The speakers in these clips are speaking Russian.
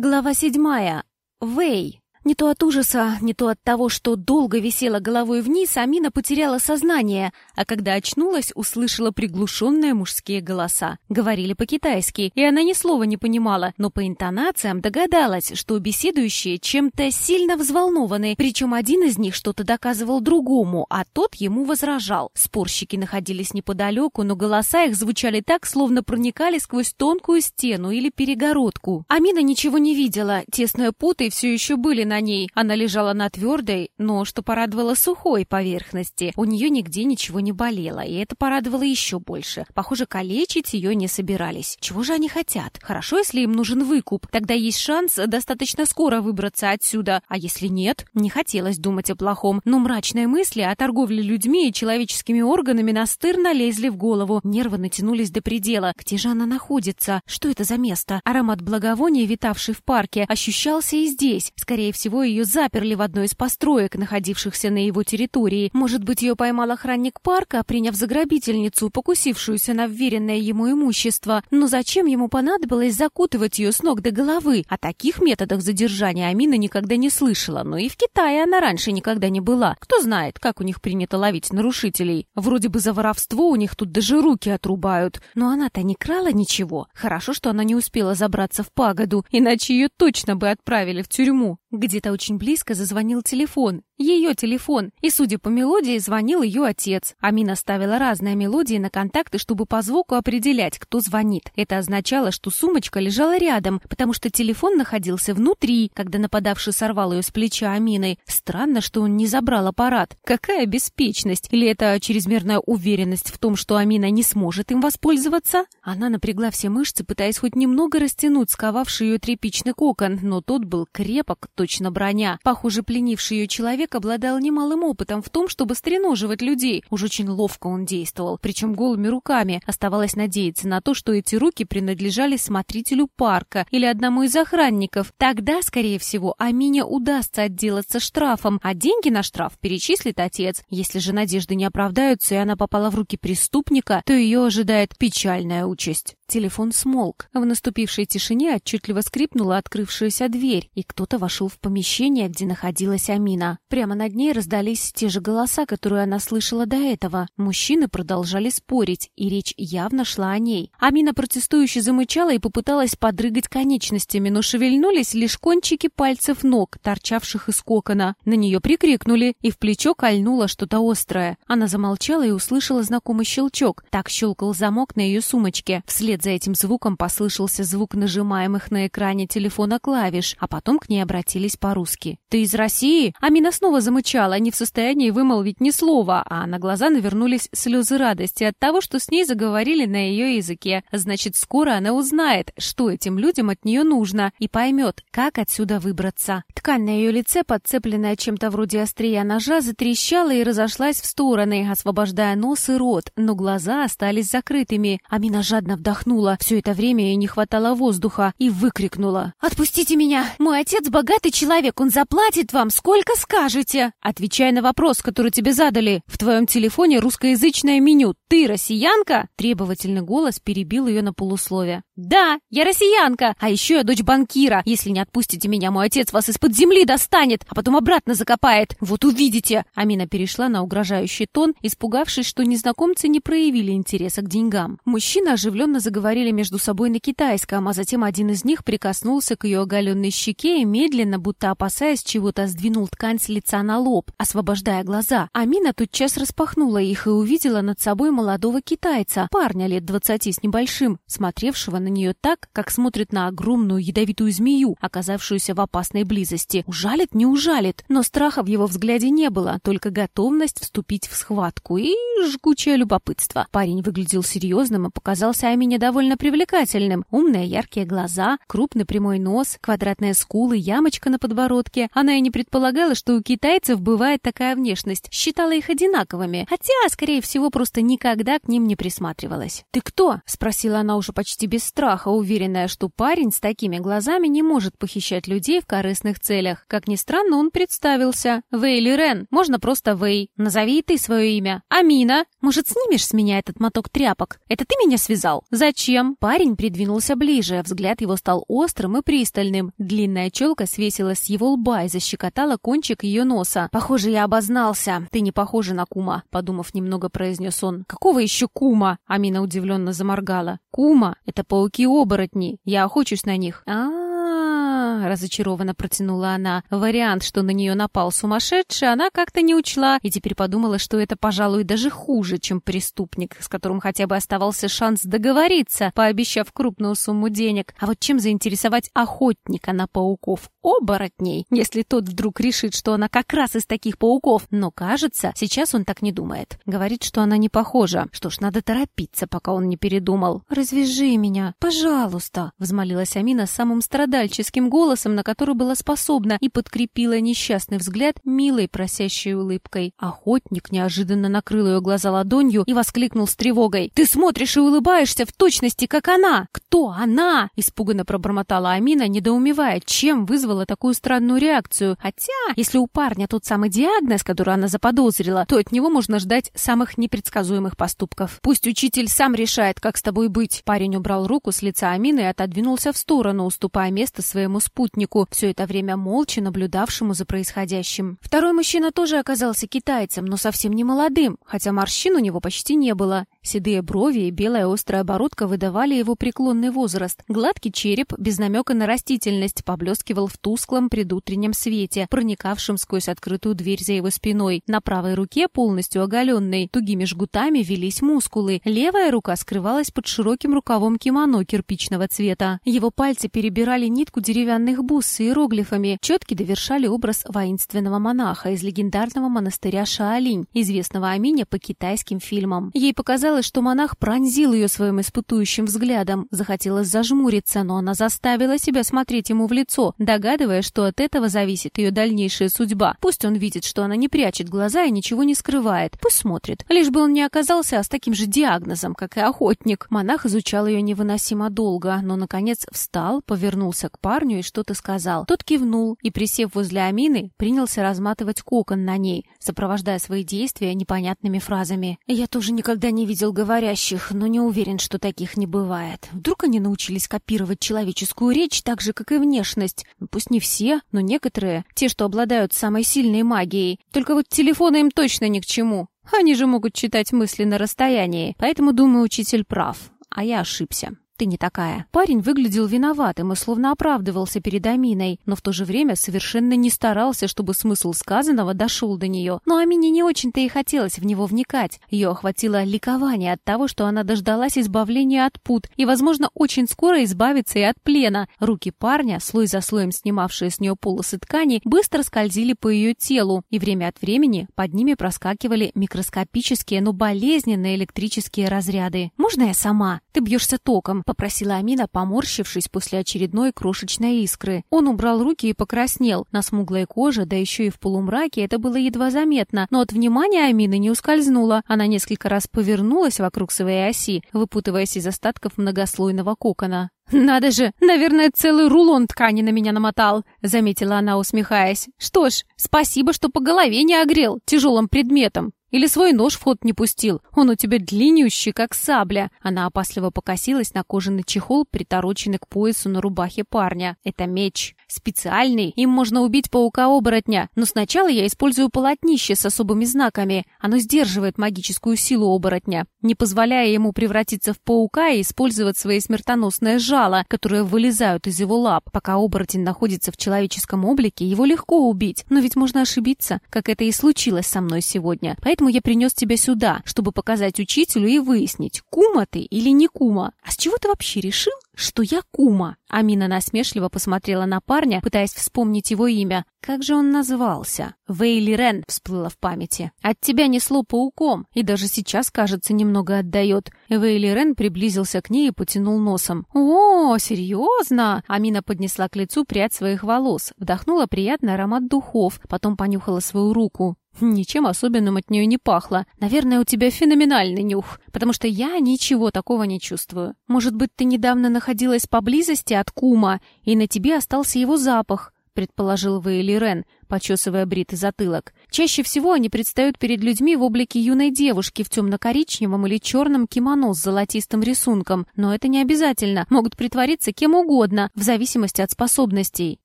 Глава седьмая. Вэй. Не то от ужаса, не то от того, что долго висела головой вниз, Амина потеряла сознание, а когда очнулась, услышала приглушенные мужские голоса. Говорили по-китайски, и она ни слова не понимала, но по интонациям догадалась, что беседующие чем-то сильно взволнованы, причем один из них что-то доказывал другому, а тот ему возражал. Спорщики находились неподалеку, но голоса их звучали так, словно проникали сквозь тонкую стену или перегородку. Амина ничего не видела, тесные путы все еще были на ней. Она лежала на твердой, но, что порадовало, сухой поверхности. У нее нигде ничего не болело, и это порадовало еще больше. Похоже, калечить ее не собирались. Чего же они хотят? Хорошо, если им нужен выкуп. Тогда есть шанс достаточно скоро выбраться отсюда. А если нет? Не хотелось думать о плохом. Но мрачные мысли о торговле людьми и человеческими органами настырно лезли в голову. Нервы натянулись до предела. Где же она находится? Что это за место? Аромат благовония, витавший в парке, ощущался и здесь. Скорее всего, ее заперли в одной из построек, находившихся на его территории. Может быть, ее поймал охранник парка, приняв за грабительницу, покусившуюся на вверенное ему имущество. Но зачем ему понадобилось закутывать ее с ног до головы? О таких методах задержания Амина никогда не слышала, но и в Китае она раньше никогда не была. Кто знает, как у них принято ловить нарушителей. Вроде бы за воровство у них тут даже руки отрубают. Но она-то не крала ничего. Хорошо, что она не успела забраться в пагоду, иначе ее точно бы отправили в тюрьму. Где-то очень близко зазвонил телефон, ее телефон, и, судя по мелодии, звонил ее отец. Амина ставила разные мелодии на контакты, чтобы по звуку определять, кто звонит. Это означало, что сумочка лежала рядом, потому что телефон находился внутри, когда нападавший сорвал ее с плеча Амины. Странно, что он не забрал аппарат. Какая беспечность! Или это чрезмерная уверенность в том, что Амина не сможет им воспользоваться? Она напрягла все мышцы, пытаясь хоть немного растянуть сковавший ее тряпичный кокон, но тот был крепок, точно броня. Похоже, пленивший ее человек обладал немалым опытом в том, чтобы стреноживать людей. Уж очень ловко он действовал, причем голыми руками. Оставалось надеяться на то, что эти руки принадлежали смотрителю парка или одному из охранников. Тогда, скорее всего, Амине удастся отделаться штрафом, а деньги на штраф перечислит отец. Если же надежды не оправдаются, и она попала в руки преступника, то ее ожидает печальная участь. Телефон смолк. В наступившей тишине отчетливо скрипнула открывшаяся дверь, и кто-то вошел в помещение, где находилась Амина. Прямо над ней раздались те же голоса, которые она слышала до этого. Мужчины продолжали спорить, и речь явно шла о ней. Амина протестующе замычала и попыталась подрыгать конечностями, но шевельнулись лишь кончики пальцев ног, торчавших из кокона. На нее прикрикнули, и в плечо кольнуло что-то острое. Она замолчала и услышала знакомый щелчок. Так щелкал замок на ее сумочке. Вслед за этим звуком послышался звук нажимаемых на экране телефона клавиш, а потом к ней обратились по-русски. «Ты из России?» Амина снова замычала, не в состоянии вымолвить ни слова, а на глаза навернулись слезы радости от того, что с ней заговорили на ее языке. Значит, скоро она узнает, что этим людям от нее нужно, и поймет, как отсюда выбраться. Ткань на ее лице, подцепленная чем-то вроде острия ножа, затрещала и разошлась в стороны, освобождая нос и рот, но глаза остались закрытыми. Амина жадно вдохнула. Все это время ей не хватало воздуха и выкрикнула. «Отпустите меня! Мой отец богатый человек, он заплатит вам, сколько скажете!» «Отвечай на вопрос, который тебе задали. В твоем телефоне русскоязычное меню. Ты россиянка?» Требовательный голос перебил ее на полусловие. «Да, я россиянка, а еще я дочь банкира. Если не отпустите меня, мой отец вас из-под земли достанет, а потом обратно закопает. Вот увидите!» Амина перешла на угрожающий тон, испугавшись, что незнакомцы не проявили интереса к деньгам. Мужчина оживленно заговорили между собой на китайском, а затем один из них прикоснулся к ее оголенной щеке и медленно, будто опасаясь чего-то, сдвинул ткань с лица на лоб, освобождая глаза. Амина тотчас распахнула их и увидела над собой молодого китайца, парня лет двадцати с небольшим, смотревшего на нее так, как смотрит на огромную ядовитую змею, оказавшуюся в опасной близости. Ужалит, не ужалит, но страха в его взгляде не было, только готовность вступить в схватку и жгучее любопытство. Парень выглядел серьезным и показался Амине довольно привлекательным. Умные яркие глаза, крупный прямой нос, квадратные скулы, ямочка ямочка на подбородке. Она и не предполагала, что у китайцев бывает такая внешность. Считала их одинаковыми, хотя, скорее всего, просто никогда к ним не присматривалась. «Ты кто?» — спросила она уже почти без страха, уверенная, что парень с такими глазами не может похищать людей в корыстных целях. Как ни странно, он представился. «Вейли Рен. Можно просто Вей. Назови и ты свое имя. Амина. Может, снимешь с меня этот моток тряпок? Это ты меня связал? Зачем?» Парень придвинулся ближе, взгляд его стал острым и пристальным. Длинная челка свесилась с его лба и защекотала кончик ее носа. «Похоже, я обознался. Ты не похожа на кума», — подумав немного, произнес он. «Какого еще кума?» — Амина удивленно заморгала. «Кума — это пауки-оборотни. Я охочусь на них». «А-а-а!» Разочарованно протянула она. Вариант, что на нее напал сумасшедший, она как-то не учла и теперь подумала, что это, пожалуй, даже хуже, чем преступник, с которым хотя бы оставался шанс договориться, пообещав крупную сумму денег. А вот чем заинтересовать охотника на пауков? Оборотней, если тот вдруг решит, что она как раз из таких пауков. Но, кажется, сейчас он так не думает. Говорит, что она не похожа. Что ж, надо торопиться, пока он не передумал. «Развяжи меня, пожалуйста», — взмолилась Амина самым страдальческим голосом, голосом, на который была способна, и подкрепила несчастный взгляд милой просящей улыбкой. Охотник неожиданно накрыл ее глаза ладонью и воскликнул с тревогой. «Ты смотришь и улыбаешься в точности, как она!» «Кто она?» — испуганно пробормотала Амина, недоумевая, чем вызвала такую странную реакцию. Хотя, если у парня тот самый диагноз, который она заподозрила, то от него можно ждать самых непредсказуемых поступков. «Пусть учитель сам решает, как с тобой быть!» Парень убрал руку с лица Амины и отодвинулся в сторону, уступая место своему спутнику спутнику, все это время молча наблюдавшему за происходящим. Второй мужчина тоже оказался китайцем, но совсем не молодым, хотя морщин у него почти не было. Седые брови и белая острая оборотка выдавали его преклонный возраст. Гладкий череп, без намека на растительность, поблескивал в тусклом предутреннем свете, проникавшем сквозь открытую дверь за его спиной. На правой руке, полностью оголенной, тугими жгутами велись мускулы. Левая рука скрывалась под широким рукавом кимоно кирпичного цвета. Его пальцы перебирали нитку деревянных бус с иероглифами. Четки довершали образ воинственного монаха из легендарного монастыря Шаолинь, известного Амине по китайским фильмам. Ей показалось, Показалось, что монах пронзил ее своим испытующим взглядом. Захотелось зажмуриться, но она заставила себя смотреть ему в лицо, догадываясь, что от этого зависит ее дальнейшая судьба. Пусть он видит, что она не прячет глаза и ничего не скрывает. Пусть смотрит. Лишь бы он не оказался с таким же диагнозом, как и охотник. Монах изучал ее невыносимо долго, но, наконец, встал, повернулся к парню и что-то сказал. Тот кивнул и, присев возле Амины, принялся разматывать кокон на ней, сопровождая свои действия непонятными фразами. «Я тоже никогда не видел видел говорящих, но не уверен, что таких не бывает. Вдруг они научились копировать человеческую речь так же, как и внешность. Пусть не все, но некоторые, те, что обладают самой сильной магией. Только вот телефоны им точно ни к чему. Они же могут читать мысли на расстоянии. Поэтому, думаю, учитель прав. А я ошибся ты не такая». Парень выглядел виноватым и словно оправдывался перед Аминой, но в то же время совершенно не старался, чтобы смысл сказанного дошел до нее. Но Амине не очень-то и хотелось в него вникать. Ее охватило ликование от того, что она дождалась избавления от пут и, возможно, очень скоро избавится и от плена. Руки парня, слой за слоем снимавшие с нее полосы ткани, быстро скользили по ее телу, и время от времени под ними проскакивали микроскопические, но болезненные электрические разряды. «Можно я сама? Ты бьешься током попросила Амина, поморщившись после очередной крошечной искры. Он убрал руки и покраснел. На смуглой коже, да еще и в полумраке, это было едва заметно, но от внимания Амины не ускользнуло. Она несколько раз повернулась вокруг своей оси, выпутываясь из остатков многослойного кокона. «Надо же, наверное, целый рулон ткани на меня намотал», — заметила она, усмехаясь. «Что ж, спасибо, что по голове не огрел тяжелым предметом. Или свой нож в ход не пустил. Он у тебя длиннющий, как сабля. Она опасливо покосилась на кожаный чехол, притороченный к поясу на рубахе парня. Это меч. Специальный. Им можно убить паука-оборотня. Но сначала я использую полотнище с особыми знаками. Оно сдерживает магическую силу оборотня, не позволяя ему превратиться в паука и использовать свои смертоносные жало, которые вылезают из его лап. Пока оборотень находится в человеческом облике, его легко убить. Но ведь можно ошибиться, как это и случилось со мной сегодня. Поэтому я принес тебя сюда, чтобы показать учителю и выяснить, кума ты или не кума. А с чего ты вообще решил, что я кума. Амина насмешливо посмотрела на парня, пытаясь вспомнить его имя. Как же он назывался? Вейли Рен всплыла в памяти. От тебя несло пауком, и даже сейчас, кажется, немного отдает. Вейли Рен приблизился к ней и потянул носом. «О, серьезно?» Амина поднесла к лицу прядь своих волос, вдохнула приятный аромат духов, потом понюхала свою руку. Ничем особенным от нее не пахло. Наверное, у тебя феноменальный нюх, потому что я ничего такого не чувствую. Может быть, ты недавно находилась поблизости от кума, и на тебе остался его запах, предположил Вейли Рен, почесывая бритый затылок. Чаще всего они предстают перед людьми в облике юной девушки в темно-коричневом или черном кимоно с золотистым рисунком, но это не обязательно, могут притвориться кем угодно, в зависимости от способностей.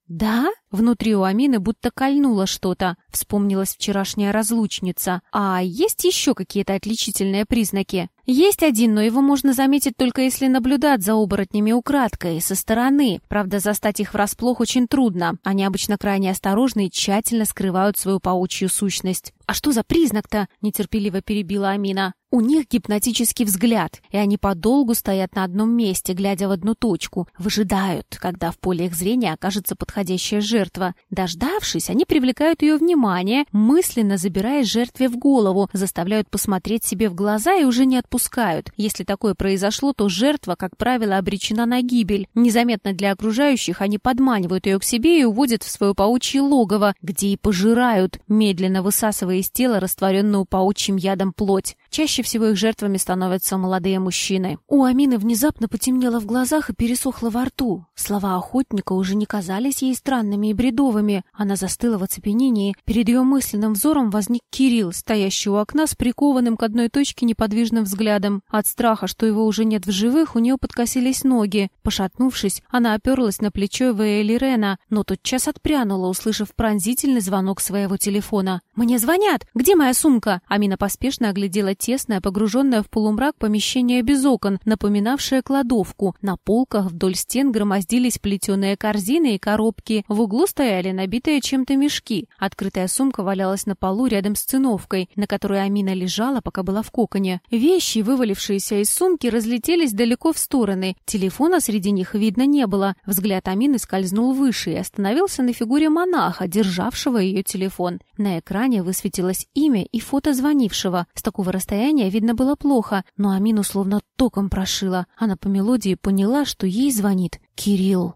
«Да?» Внутри у Амины будто кольнуло что-то. Вспомнилась вчерашняя разлучница. «А есть еще какие-то отличительные признаки?» «Есть один, но его можно заметить только если наблюдать за оборотнями украдкой, со стороны. Правда, застать их врасплох очень трудно. Они обычно крайне осторожны и тщательно скрывают свою паучью сущность. «А что за признак-то?» — нетерпеливо перебила Амина. «У них гипнотический взгляд, и они подолгу стоят на одном месте, глядя в одну точку, выжидают, когда в поле их зрения окажется подходящая жертва. Дождавшись, они привлекают ее внимание, мысленно забирая жертве в голову, заставляют посмотреть себе в глаза и уже не отпускают. Если такое произошло, то жертва, как правило, обречена на гибель. Незаметно для окружающих они подманивают ее к себе и уводят в свое паучье логово, где и пожирают, медленно высасывая из тела растворенную паучьим ядом плоть. Чаще всего их жертвами становятся молодые мужчины. У Амины внезапно потемнело в глазах и пересохло во рту. Слова охотника уже не казались ей странными и бредовыми. Она застыла в оцепенении. Перед ее мысленным взором возник Кирилл, стоящий у окна с прикованным к одной точке неподвижным взглядом. От страха, что его уже нет в живых, у нее подкосились ноги. Пошатнувшись, она оперлась на плечо Вейли Рена, но тотчас отпрянула, услышав пронзительный звонок своего телефона. «Мне звонят! Где моя сумка?» Амина поспешно оглядела тесное, погруженное в полумрак помещение без окон, напоминавшее кладовку. На полках вдоль стен громоздились плетеные корзины и коробки. В углу стояли набитые чем-то мешки. Открытая сумка валялась на полу рядом с циновкой, на которой Амина лежала, пока была в коконе. Вещи, вывалившиеся из сумки, разлетелись далеко в стороны. Телефона среди них видно не было. Взгляд Амины скользнул выше и остановился на фигуре монаха, державшего ее телефон. На экране высветилось имя и фото звонившего. С такого расстояния расстояния видно было плохо, но Амину словно током прошило. Она по мелодии поняла, что ей звонит Кирилл.